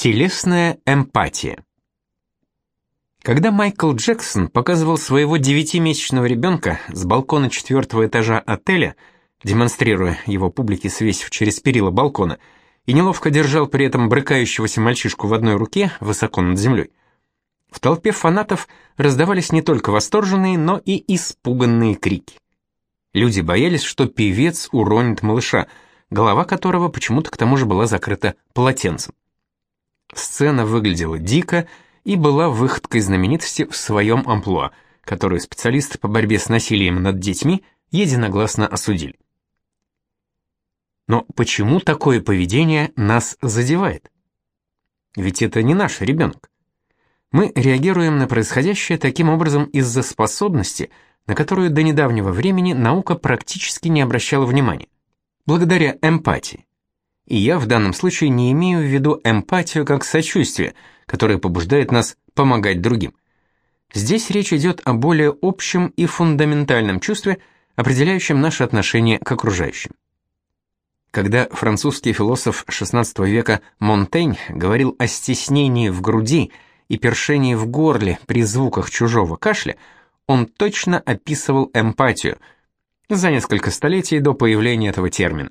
Телесная эмпатия. Когда Майкл Джексон показывал своего девятимесячного ребенка с балкона четвертого этажа отеля, демонстрируя его публике свесив через перила балкона, и неловко держал при этом брыкающегося мальчишку в одной руке высоко над землей, в толпе фанатов раздавались не только восторженные, но и испуганные крики. Люди боялись, что певец уронит малыша, голова которого почему-то к тому же была закрыта полотенцем. Сцена выглядела дико и была выходкой знаменитости в своем амплуа, которую специалисты по борьбе с насилием над детьми единогласно осудили. Но почему такое поведение нас задевает? Ведь это не наш ребенок. Мы реагируем на происходящее таким образом из-за способности, на которую до недавнего времени наука практически не обращала внимания, благодаря эмпатии. И я в данном случае не имею в виду эмпатию как сочувствие, которое побуждает нас помогать другим. Здесь речь идет о более общем и фундаментальном чувстве, определяющем наше отношение к окружающим. Когда французский философ XVI века Монтень говорил о стеснении в груди и першении в горле при звуках чужого кашля, он точно описывал эмпатию за несколько столетий до появления этого термина.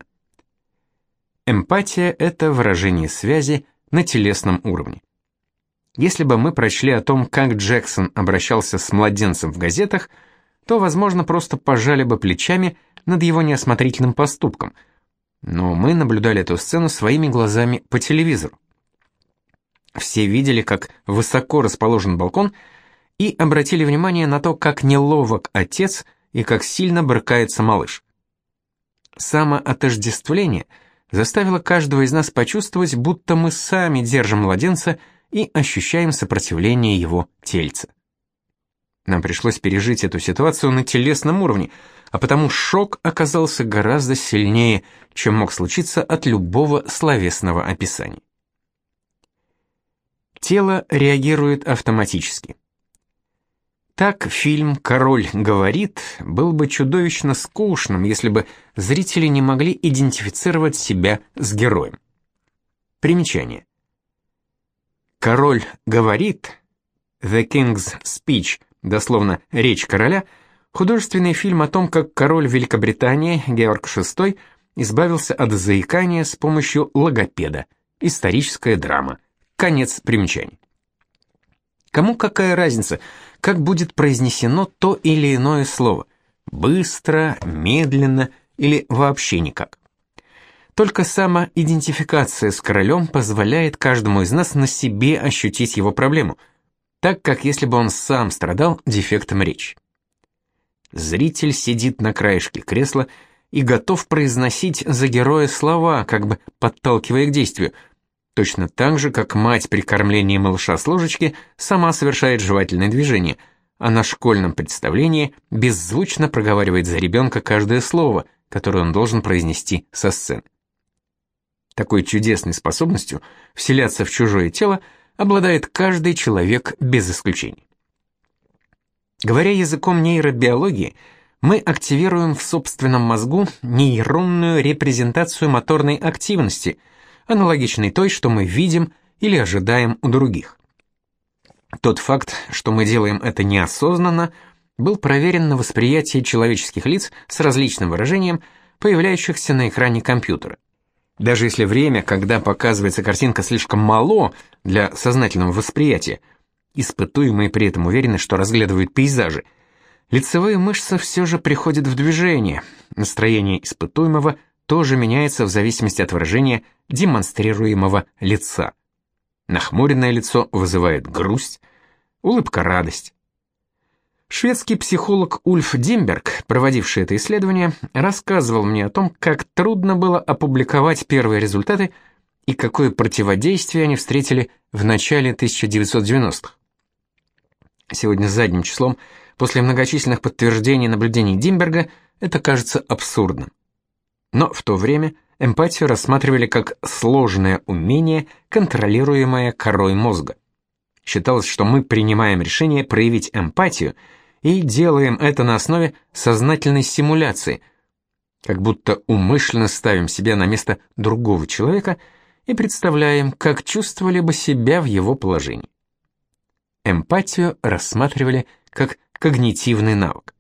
Эмпатия – это выражение связи на телесном уровне. Если бы мы прочли о том, как Джексон обращался с младенцем в газетах, то, возможно, просто пожали бы плечами над его неосмотрительным поступком, но мы наблюдали эту сцену своими глазами по телевизору. Все видели, как высоко расположен балкон, и обратили внимание на то, как неловок отец и как сильно брыкается малыш. Самоотождествление – заставило каждого из нас почувствовать, будто мы сами держим младенца и ощущаем сопротивление его тельца. Нам пришлось пережить эту ситуацию на телесном уровне, а потому шок оказался гораздо сильнее, чем мог случиться от любого словесного описания. Тело реагирует автоматически. Так фильм «Король говорит» был бы чудовищно скучным, если бы зрители не могли идентифицировать себя с героем. Примечание. «Король говорит» «The King's Speech», дословно «Речь короля», художественный фильм о том, как король Великобритании Георг VI избавился от заикания с помощью логопеда. Историческая драма. Конец примечаний. Кому какая разница, как будет произнесено то или иное слово? Быстро, медленно или вообще никак? Только самоидентификация с королем позволяет каждому из нас на себе ощутить его проблему, так как если бы он сам страдал дефектом речи. Зритель сидит на краешке кресла и готов произносить за героя слова, как бы подталкивая к действию – точно так же, как мать при кормлении малыша с ложечки сама совершает жевательные движения, а на школьном представлении беззвучно проговаривает за ребенка каждое слово, которое он должен произнести со сцены. Такой чудесной способностью вселяться в чужое тело обладает каждый человек без исключения. Говоря языком нейробиологии, мы активируем в собственном мозгу нейронную репрезентацию моторной активности – аналогичной той, что мы видим или ожидаем у других. Тот факт, что мы делаем это неосознанно, был проверен на восприятии человеческих лиц с различным выражением, появляющихся на экране компьютера. Даже если время, когда показывается картинка, слишком мало для сознательного восприятия, испытуемые при этом уверены, что разглядывают пейзажи, лицевые мышцы все же приходят в движение, настроение испытуемого тоже меняется в зависимости от выражения демонстрируемого лица. Нахмуренное лицо вызывает грусть, улыбка – радость. Шведский психолог Ульф Димберг, проводивший это исследование, рассказывал мне о том, как трудно было опубликовать первые результаты и какое противодействие они встретили в начале 1990-х. Сегодня задним числом, после многочисленных подтверждений наблюдений Димберга, это кажется абсурдным. Но в то время эмпатию рассматривали как сложное умение, контролируемое корой мозга. Считалось, что мы принимаем решение проявить эмпатию и делаем это на основе сознательной симуляции, как будто умышленно ставим себя на место другого человека и представляем, как чувствовали бы себя в его положении. Эмпатию рассматривали как когнитивный навык.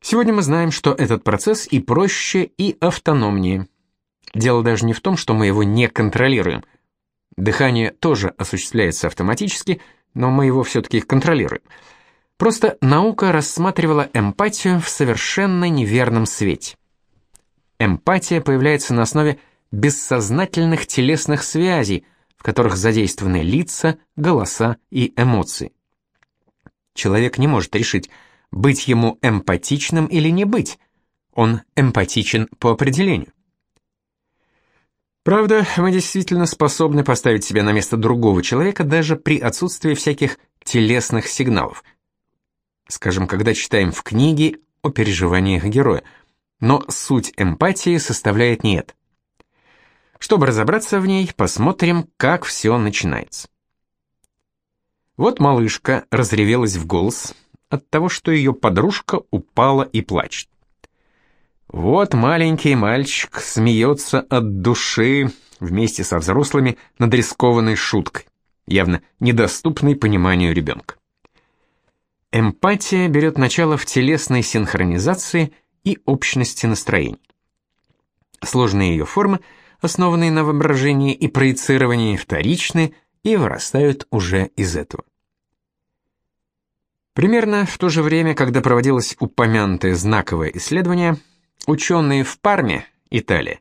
Сегодня мы знаем, что этот процесс и проще, и автономнее. Дело даже не в том, что мы его не контролируем. Дыхание тоже осуществляется автоматически, но мы его все-таки контролируем. Просто наука рассматривала эмпатию в совершенно неверном свете. Эмпатия появляется на основе бессознательных телесных связей, в которых задействованы лица, голоса и эмоции. Человек не может решить, быть ему эмпатичным или не быть. Он эмпатичен по определению. Правда, мы действительно способны поставить себя на место другого человека даже при отсутствии всяких телесных сигналов. Скажем, когда читаем в книге о переживаниях героя. Но суть эмпатии составляет не это. Чтобы разобраться в ней, посмотрим, как все начинается. Вот малышка разревелась в голос от того, что ее подружка упала и плачет. Вот маленький мальчик смеется от души вместе со взрослыми над рискованной шуткой, явно недоступной пониманию ребенка. Эмпатия берет начало в телесной синхронизации и общности настроений. Сложные ее формы – основанные на воображении и проецировании, вторичны и вырастают уже из этого. Примерно в то же время, когда проводилось упомянутое знаковое исследование, ученые в Парме, Италия,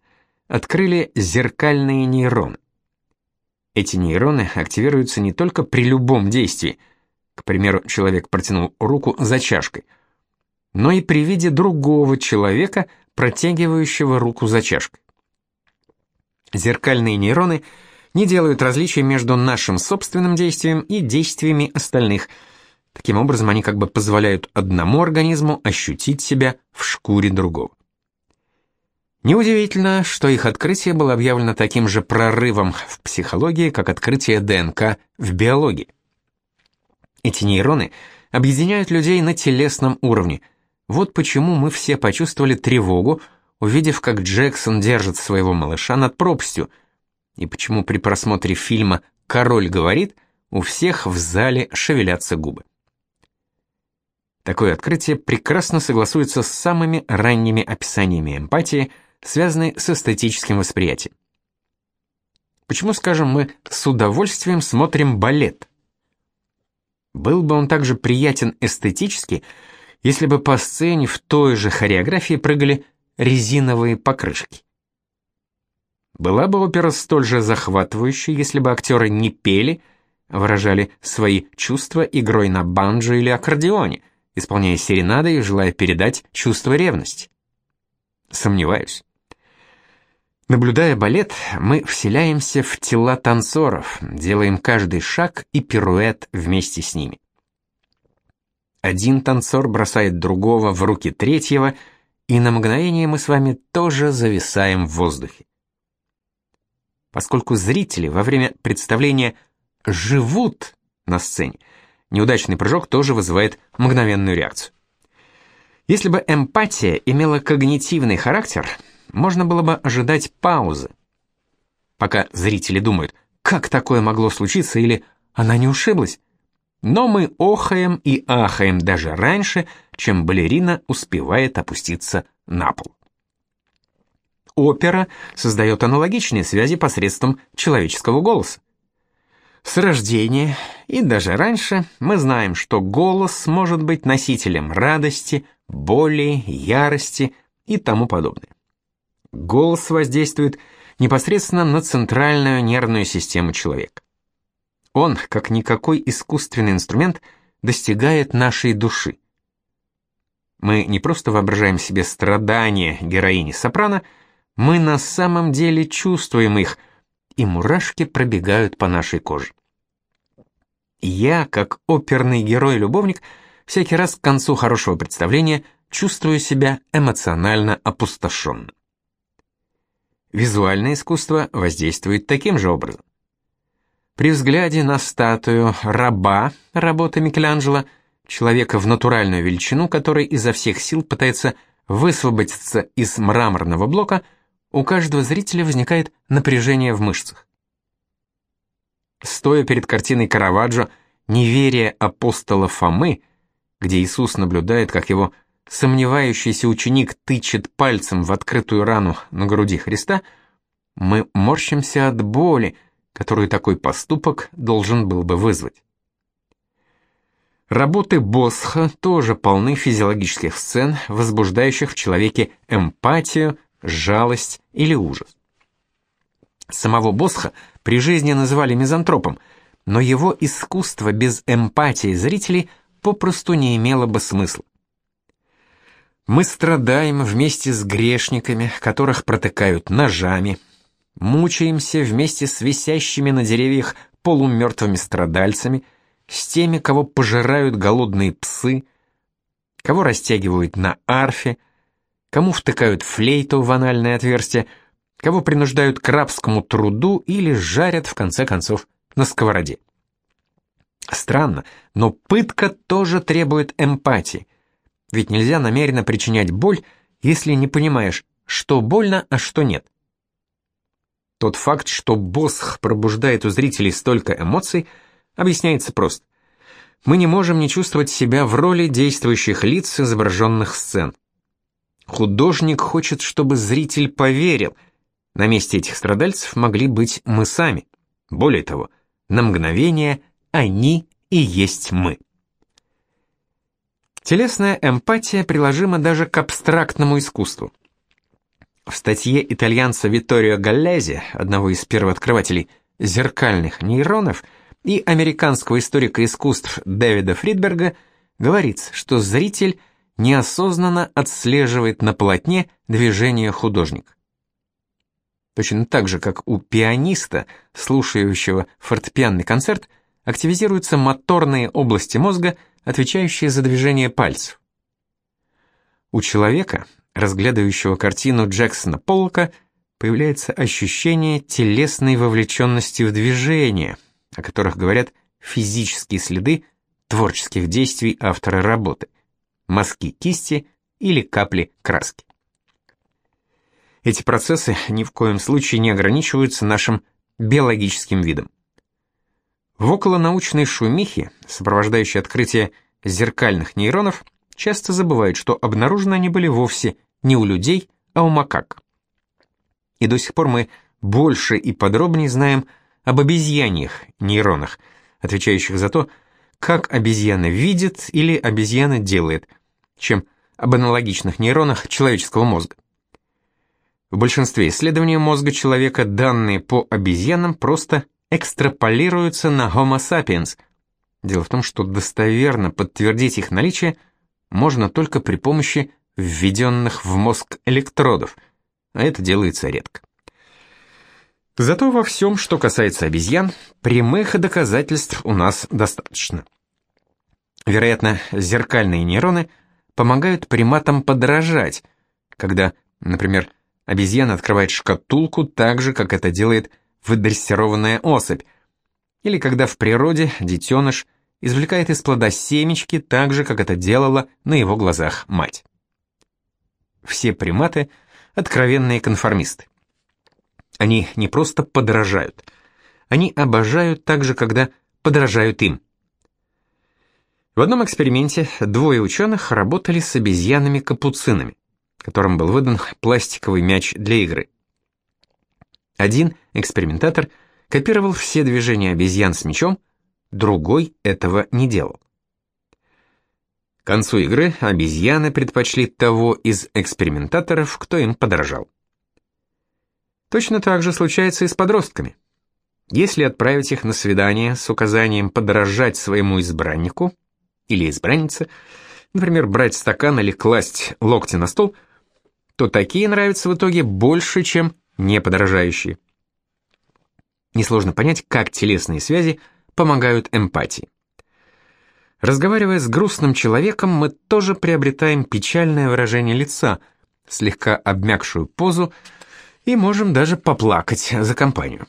открыли зеркальные нейроны. Эти нейроны активируются не только при любом действии, к примеру, человек протянул руку за чашкой, но и при виде другого человека, протягивающего руку за чашкой. Зеркальные нейроны не делают различия между нашим собственным действием и действиями остальных. Таким образом, они как бы позволяют одному организму ощутить себя в шкуре другого. Неудивительно, что их открытие было объявлено таким же прорывом в психологии, как открытие ДНК в биологии. Эти нейроны объединяют людей на телесном уровне. Вот почему мы все почувствовали тревогу, увидев, как Джексон держит своего малыша над пропастью, и почему при просмотре фильма «Король говорит» у всех в зале шевелятся губы. Такое открытие прекрасно согласуется с самыми ранними описаниями эмпатии, связанной с эстетическим восприятием. Почему, скажем, мы с удовольствием смотрим балет? Был бы он также приятен эстетически, если бы по сцене в той же хореографии прыгали резиновые покрышки. Была бы опера столь же захватывающей, если бы актеры не пели, выражали свои чувства игрой на банджо или аккордеоне, исполняя серенады и желая передать чувство ревности. Сомневаюсь. Наблюдая балет, мы вселяемся в тела танцоров, делаем каждый шаг и пируэт вместе с ними. Один танцор бросает другого в руки третьего — и на мгновение мы с вами тоже зависаем в воздухе. Поскольку зрители во время представления живут на сцене, неудачный прыжок тоже вызывает мгновенную реакцию. Если бы эмпатия имела когнитивный характер, можно было бы ожидать паузы, пока зрители думают, как такое могло случиться или она не ушиблась. Но мы охаем и ахаем даже раньше, чем балерина успевает опуститься на пол. Опера создает аналогичные связи посредством человеческого голоса. С рождения и даже раньше мы знаем, что голос может быть носителем радости, боли, ярости и тому подобное. Голос воздействует непосредственно на центральную нервную систему человека. Он, как никакой искусственный инструмент, достигает нашей души. Мы не просто воображаем себе страдания героини сопрано, мы на самом деле чувствуем их, и мурашки пробегают по нашей коже. Я, как оперный герой-любовник, всякий раз к концу хорошего представления чувствую себя эмоционально опустошенным. Визуальное искусство воздействует таким же образом. При взгляде на статую раба работы Микеланджело, человека в натуральную величину, который изо всех сил пытается высвободиться из мраморного блока, у каждого зрителя возникает напряжение в мышцах. Стоя перед картиной Караваджо «Неверие апостола Фомы», где Иисус наблюдает, как его сомневающийся ученик тычет пальцем в открытую рану на груди Христа, мы морщимся от боли, которую такой поступок должен был бы вызвать. Работы Босха тоже полны физиологических сцен, возбуждающих в человеке эмпатию, жалость или ужас. Самого Босха при жизни называли мизантропом, но его искусство без эмпатии зрителей попросту не имело бы смысла. Мы страдаем вместе с грешниками, которых протыкают ножами, мучаемся вместе с висящими на деревьях полумертвыми страдальцами, с теми, кого пожирают голодные псы, кого растягивают на арфе, кому втыкают флейту в анальное отверстие, кого принуждают к рабскому труду или жарят, в конце концов, на сковороде. Странно, но пытка тоже требует эмпатии – ведь нельзя намеренно причинять боль, если не понимаешь, что больно, а что нет. Тот факт, что Босх пробуждает у зрителей столько эмоций, объясняется просто. Мы не можем не чувствовать себя в роли действующих лиц изображенных сцен. Художник хочет, чтобы зритель поверил. На месте этих страдальцев могли быть мы сами. Более того, на мгновение они и есть мы. Телесная эмпатия приложима даже к абстрактному искусству. В статье итальянца Витторио Галлези, одного из первооткрывателей зеркальных нейронов, и американского историка искусств Дэвида Фридберга, говорится, что зритель неосознанно отслеживает на полотне движение художника. Точно так же, как у пианиста, слушающего фортепианный концерт, активизируются моторные области мозга, отвечающие за движение пальцев. У человека, разглядывающего картину Джексона Поллока, появляется ощущение телесной вовлеченности в движение, о которых говорят физические следы творческих действий автора работы, мазки кисти или капли краски. Эти процессы ни в коем случае не ограничиваются нашим биологическим видом. В околонаучной шумихе, сопровождающей открытие зеркальных нейронов, часто забывают, что обнаружены они были вовсе не у людей, а у макак. И до сих пор мы больше и подробнее знаем об обезьяньих нейронах, отвечающих за то, как обезьяна видит или обезьяна делает, чем об аналогичных нейронах человеческого мозга. В большинстве исследований мозга человека данные по обезьянам просто экстраполируются на Homo sapiens. Дело в том, что достоверно подтвердить их наличие можно только при помощи введенных в мозг электродов, а это делается редко. Зато во всем, что касается обезьян, прямых доказательств у нас достаточно. Вероятно, зеркальные нейроны помогают приматам подражать, когда, например, обезьяна открывает шкатулку так же, как это делает выдрессированная особь, или когда в природе детеныш извлекает из плода семечки так же, как это делала на его глазах мать. Все приматы — откровенные конформисты. Они не просто подражают, они обожают так же, когда подражают им. В одном эксперименте двое ученых работали с обезьянами-капуцинами, которым был выдан пластиковый мяч для игры. Один экспериментатор копировал все движения обезьян с мячом, другой этого не делал. К концу игры обезьяны предпочли того из экспериментаторов, кто им подражал. Точно так же случается и с подростками. Если отправить их на свидание с указанием подражать своему избраннику или избраннице, например, брать стакан или класть локти на стол, то такие нравятся в итоге больше, чем неподражающие. Несложно понять, как телесные связи помогают эмпатии. Разговаривая с грустным человеком, мы тоже приобретаем печальное выражение лица, слегка обмякшую позу и можем даже поплакать за компанию.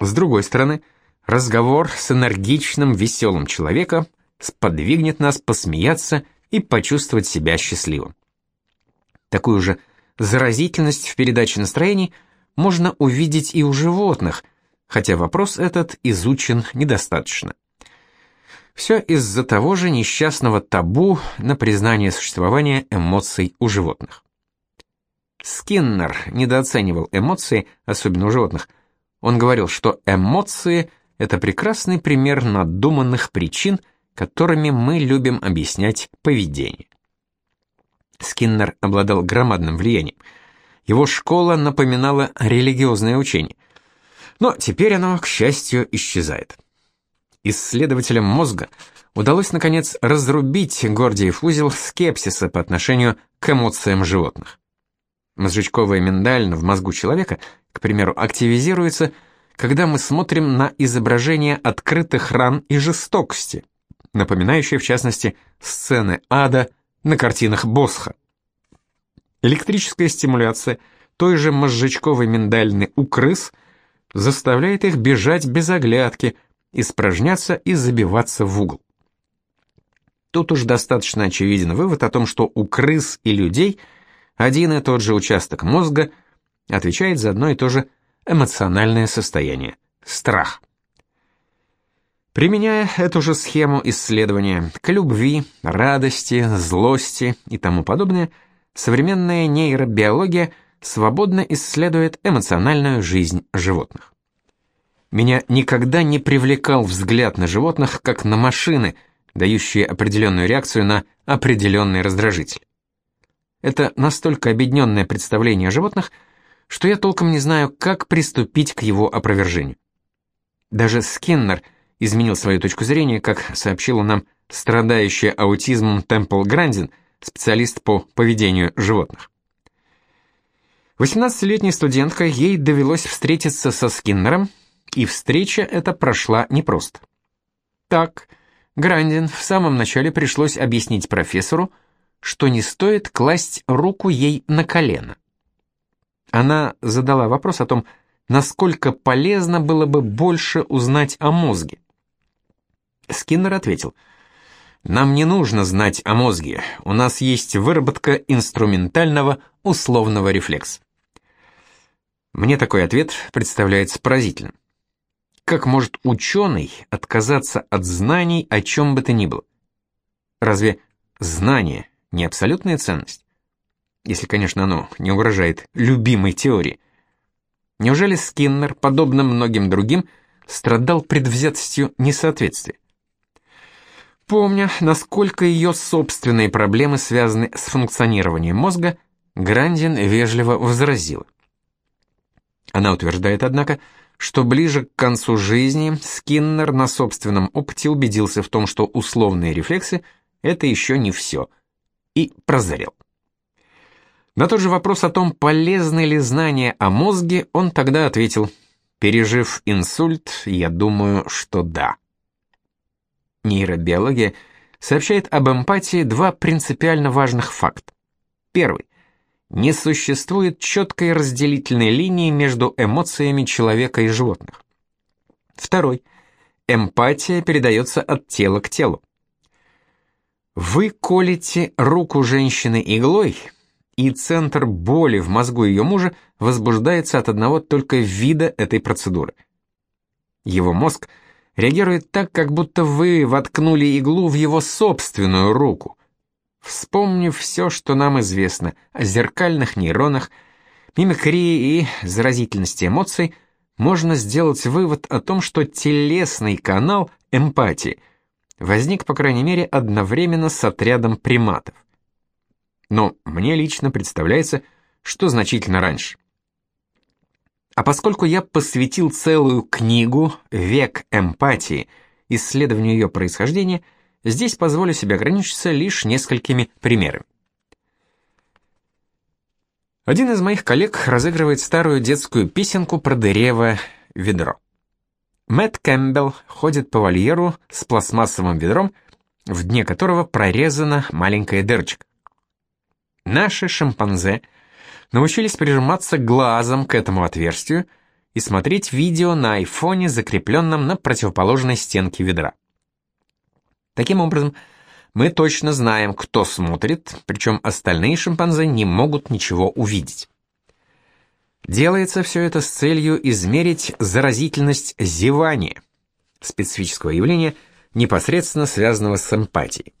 С другой стороны, разговор с энергичным, веселым человеком сподвигнет нас посмеяться и почувствовать себя счастливым. Такую же заразительность в передаче настроений можно увидеть и у животных, хотя вопрос этот изучен недостаточно. Все из-за того же несчастного табу на признание существования эмоций у животных. Скиннер недооценивал эмоции, особенно у животных. Он говорил, что эмоции – это прекрасный пример надуманных причин, которыми мы любим объяснять поведение. Скиннер обладал громадным влиянием. Его школа напоминала религиозное учение. Но теперь оно, к счастью, исчезает. Исследователям мозга удалось, наконец, разрубить Гордиев узел скепсиса по отношению к эмоциям животных. Мозжечковая миндаль в мозгу человека, к примеру, активизируется, когда мы смотрим на изображение открытых ран и жестокости, напоминающие, в частности, сцены ада на картинах Босха. Электрическая стимуляция той же мозжечковой миндальны у крыс заставляет их бежать без оглядки, испражняться и забиваться в угол. Тут уж достаточно очевиден вывод о том, что у крыс и людей – один и тот же участок мозга отвечает за одно и то же эмоциональное состояние – страх. Применяя эту же схему исследования к любви, радости, злости и тому подобное, современная нейробиология свободно исследует эмоциональную жизнь животных. Меня никогда не привлекал взгляд на животных как на машины, дающие определенную реакцию на определенный раздражитель. Это настолько обедненное представление о животных, что я толком не знаю, как приступить к его опровержению. Даже Скиннер изменил свою точку зрения, как сообщила нам страдающая аутизмом Темпл Грандин, специалист по поведению животных. 18-летняя студентка, ей довелось встретиться со Скиннером, и встреча эта прошла непросто. Так, Грандин в самом начале пришлось объяснить профессору, что не стоит класть руку ей на колено. Она задала вопрос о том, насколько полезно было бы больше узнать о мозге. Скиннер ответил, «Нам не нужно знать о мозге, у нас есть выработка инструментального условного рефлекса». Мне такой ответ представляется поразительным. Как может ученый отказаться от знаний о чем бы то ни было? Разве знание не абсолютная ценность. Если, конечно, оно не угрожает любимой теории. Неужели Скиннер, подобно многим другим, страдал предвзятостью несоответствия? Помня, насколько ее собственные проблемы связаны с функционированием мозга, Грандин вежливо возразила. Она утверждает, однако, что ближе к концу жизни Скиннер на собственном опыте убедился в том, что условные рефлексы – это еще не все – и прозрел. На тот же вопрос о том, полезны ли знания о мозге, он тогда ответил, пережив инсульт, я думаю, что да. Нейробиология сообщает об эмпатии два принципиально важных факта. Первый. Не существует четкой разделительной линии между эмоциями человека и животных. Второй. Эмпатия передается от тела к телу. Вы колите руку женщины иглой, и центр боли в мозгу ее мужа возбуждается от одного только вида этой процедуры. Его мозг реагирует так, как будто вы воткнули иглу в его собственную руку. Вспомнив все, что нам известно о зеркальных нейронах, мимикрии и заразительности эмоций, можно сделать вывод о том, что телесный канал эмпатии – возник, по крайней мере, одновременно с отрядом приматов. Но мне лично представляется, что значительно раньше. А поскольку я посвятил целую книгу «Век эмпатии» исследованию ее происхождения, здесь позволю себе ограничиться лишь несколькими примерами. Один из моих коллег разыгрывает старую детскую песенку про дыревое ведро. Мэтт Кэмпбелл ходит по вольеру с пластмассовым ведром, в дне которого прорезана маленькая дырочка. Наши шимпанзе научились прижиматься глазом к этому отверстию и смотреть видео на айфоне, закрепленном на противоположной стенке ведра. Таким образом, мы точно знаем, кто смотрит, причем остальные шимпанзе не могут ничего увидеть. Делается все это с целью измерить заразительность зевания, специфического явления, непосредственно связанного с эмпатией.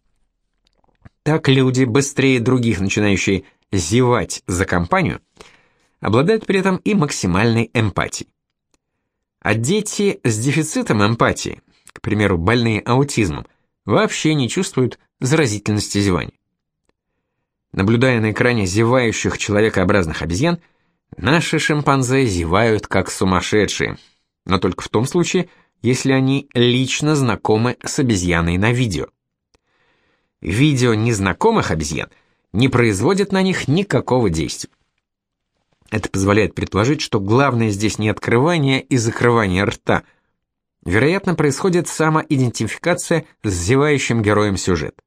Так люди, быстрее других начинающие зевать за компанию, обладают при этом и максимальной эмпатией. А дети с дефицитом эмпатии, к примеру, больные аутизмом, вообще не чувствуют заразительности зевания. Наблюдая на экране зевающих человекообразных обезьян, наши шимпанзе зевают как сумасшедшие, но только в том случае, если они лично знакомы с обезьяной на видео. Видео незнакомых обезьян не производит на них никакого действия. Это позволяет предположить, что главное здесь не открывание и закрывание рта. Вероятно, происходит самоидентификация с зевающим героем сюжета.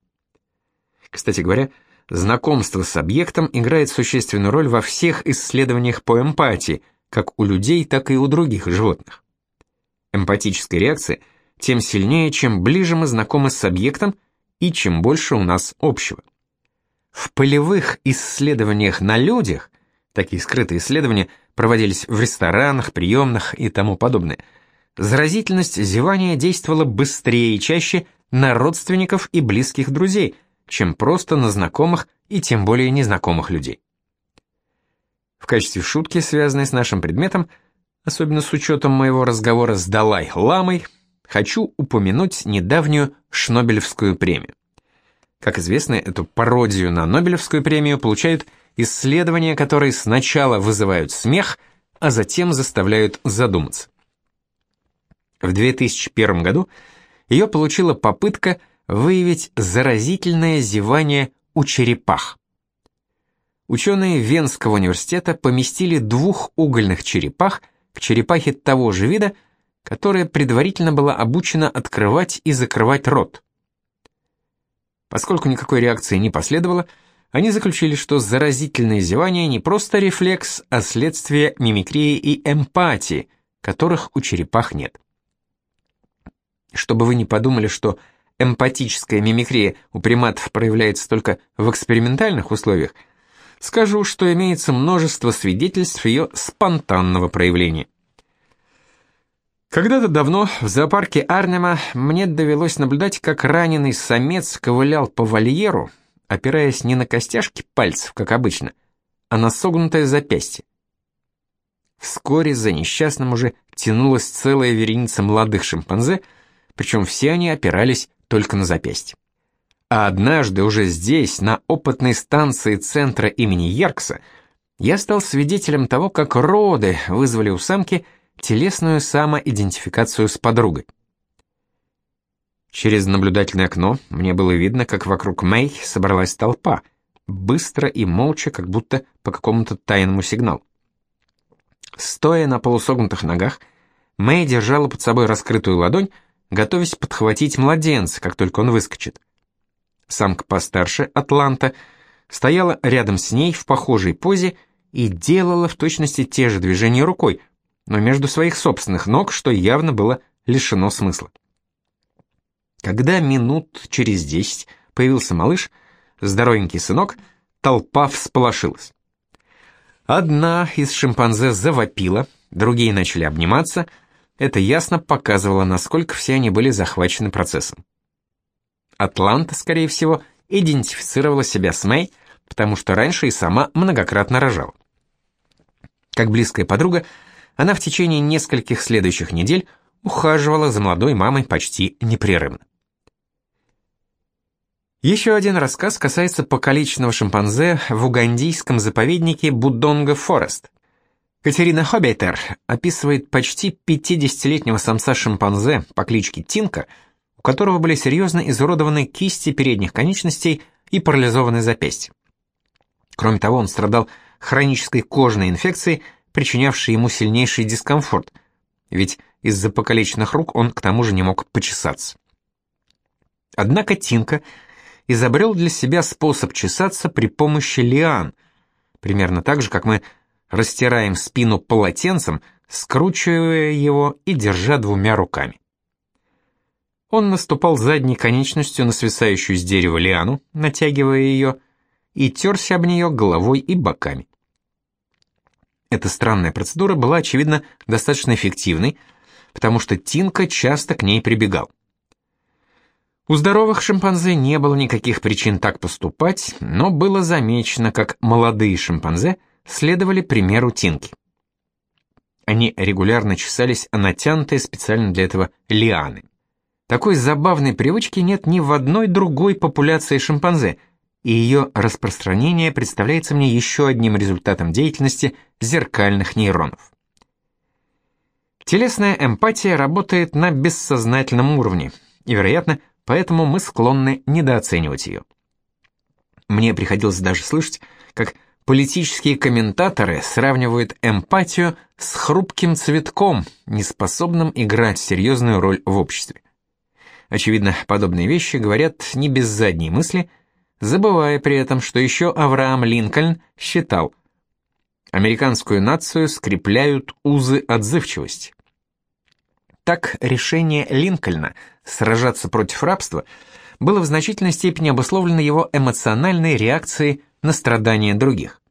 Кстати говоря, знакомство с объектом играет существенную роль во всех исследованиях по эмпатии, как у людей, так и у других животных. Эмпатическая реакция тем сильнее, чем ближе мы знакомы с объектом и чем больше у нас общего. В полевых исследованиях на людях, такие скрытые исследования проводились в ресторанах, приемных и тому подобное, заразительность зевания действовала быстрее и чаще на родственников и близких друзей, чем просто на знакомых и тем более незнакомых людей. В качестве шутки, связанной с нашим предметом, особенно с учетом моего разговора с Далай-ламой, хочу упомянуть недавнюю Шнобелевскую премию. Как известно, эту пародию на Нобелевскую премию получают исследования, которые сначала вызывают смех, а затем заставляют задуматься. В 2001 году ее получила попытка выявить заразительное зевание у черепах. Ученые Венского университета поместили двух угольных черепах к черепахе того же вида, которая предварительно была обучена открывать и закрывать рот. Поскольку никакой реакции не последовало, они заключили, что заразительное зевание не просто рефлекс, а следствие мимикрии и эмпатии, которых у черепах нет. Чтобы вы не подумали, что эмпатическая мимикрия у приматов проявляется только в экспериментальных условиях, скажу, что имеется множество свидетельств ее спонтанного проявления. Когда-то давно в зоопарке Арнема мне довелось наблюдать, как раненый самец ковылял по вольеру, опираясь не на костяшки пальцев, как обычно, а на согнутое запястье. Вскоре за несчастным уже тянулась целая вереница молодых шимпанзе, причем все они опирались только на запястье. А однажды уже здесь, на опытной станции центра имени Яркса, я стал свидетелем того, как роды вызвали у самки телесную самоидентификацию с подругой. Через наблюдательное окно мне было видно, как вокруг Мэй собралась толпа, быстро и молча, как будто по какому-то тайному сигналу. Стоя на полусогнутых ногах, Мэй держала под собой раскрытую ладонь, готовясь подхватить младенца, как только он выскочит. Самка постарше, Атланта, стояла рядом с ней в похожей позе и делала в точности те же движения рукой, но между своих собственных ног, что явно было лишено смысла. Когда минут через десять появился малыш, здоровенький сынок, толпа всполошилась. Одна из шимпанзе завопила, другие начали обниматься. Это ясно показывало, насколько все они были захвачены процессом. Атланта, скорее всего, идентифицировала себя с Мэй, потому что раньше и сама многократно рожала. Как близкая подруга, она в течение нескольких следующих недель ухаживала за молодой мамой почти непрерывно. Еще один рассказ касается покалеченного шимпанзе в угандийском заповеднике Будонга Форест. Катерина Хоббейтер описывает почти 50-летнего самца шимпанзе по кличке Тинка, у которого были серьезно изуродованы кисти передних конечностей и парализованы запястья. Кроме того, он страдал хронической кожной инфекцией, причинявший ему сильнейший дискомфорт, ведь из-за покалеченных рук он к тому же не мог почесаться. Однако Тинка изобрел для себя способ чесаться при помощи лиан, примерно так же, как мы растираем спину полотенцем, скручивая его и держа двумя руками. Он наступал задней конечностью на свисающую с дерева лиану, натягивая ее, и терся об нее головой и боками. Эта странная процедура была, очевидно, достаточно эффективной, потому что Тинка часто к ней прибегал. У здоровых шимпанзе не было никаких причин так поступать, но было замечено, как молодые шимпанзе следовали примеру Тинки. Они регулярно чесались о натянутые специально для этого лианы. Такой забавной привычки нет ни в одной другой популяции шимпанзе, и ее распространение представляется мне еще одним результатом деятельности зеркальных нейронов. Телесная эмпатия работает на бессознательном уровне, и, вероятно, поэтому мы склонны недооценивать ее. Мне приходилось даже слышать, как политические комментаторы сравнивают эмпатию с хрупким цветком, неспособным играть серьезную роль в обществе. Очевидно, подобные вещи говорят не без задней мысли, забывая при этом, что еще Авраам Линкольн считал, американскую нацию скрепляют узы отзывчивости. Так решение Линкольна сражаться против рабства было в значительной степени обусловлено его эмоциональной реакцией на страдания других.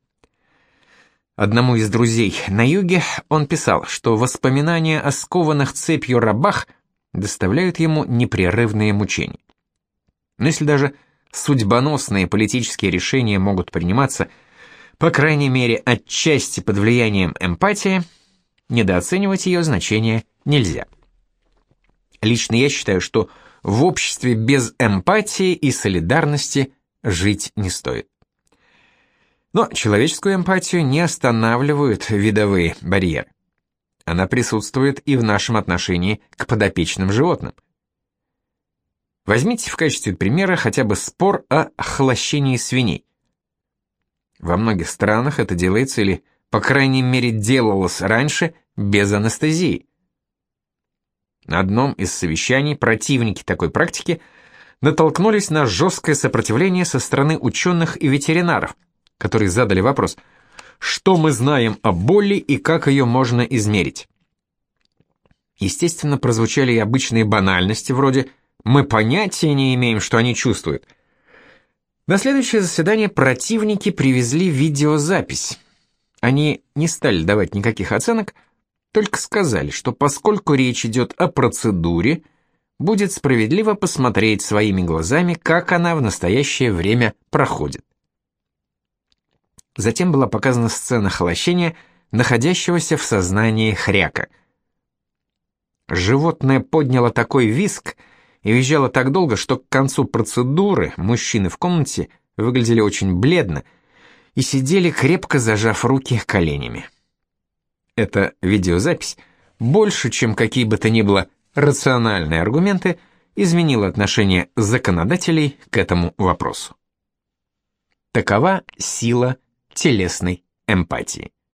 Одному из друзей на юге он писал, что воспоминания о скованных цепью рабах – доставляют ему непрерывные мучения. Но если даже судьбоносные политические решения могут приниматься, по крайней мере, отчасти под влиянием эмпатии, недооценивать ее значение нельзя. Лично я считаю, что в обществе без эмпатии и солидарности жить не стоит. Но человеческую эмпатию не останавливают видовые барьеры. Она присутствует и в нашем отношении к подопечным животным. Возьмите в качестве примера хотя бы спор о охлащении свиней. Во многих странах это делается или, по крайней мере, делалось раньше без анестезии. На одном из совещаний противники такой практики натолкнулись на жесткое сопротивление со стороны ученых и ветеринаров, которые задали вопрос – что мы знаем о боли и как ее можно измерить. Естественно, прозвучали и обычные банальности, вроде «мы понятия не имеем, что они чувствуют». На следующее заседание противники привезли видеозапись. Они не стали давать никаких оценок, только сказали, что поскольку речь идет о процедуре, будет справедливо посмотреть своими глазами, как она в настоящее время проходит. Затем была показана сцена холощения, находящегося в сознании хряка. Животное подняло такой виск и визжало так долго, что к концу процедуры мужчины в комнате выглядели очень бледно и сидели крепко зажав руки коленями. Эта видеозапись больше, чем какие бы то ни было рациональные аргументы, изменила отношение законодателей к этому вопросу. Такова сила телесной эмпатии.